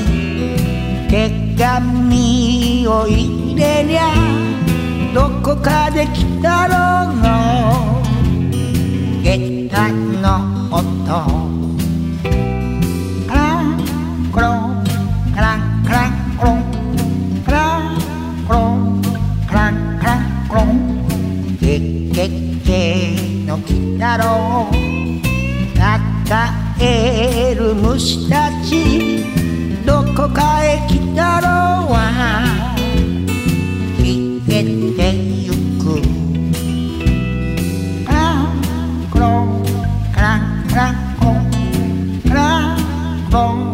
に手紙を入れりゃどこかで来たろうの。下駄の音。カランコロンカランカランコロン。カランコロンカランカランコロン。ゲッゲッゲの来たろう抱える虫たち。コ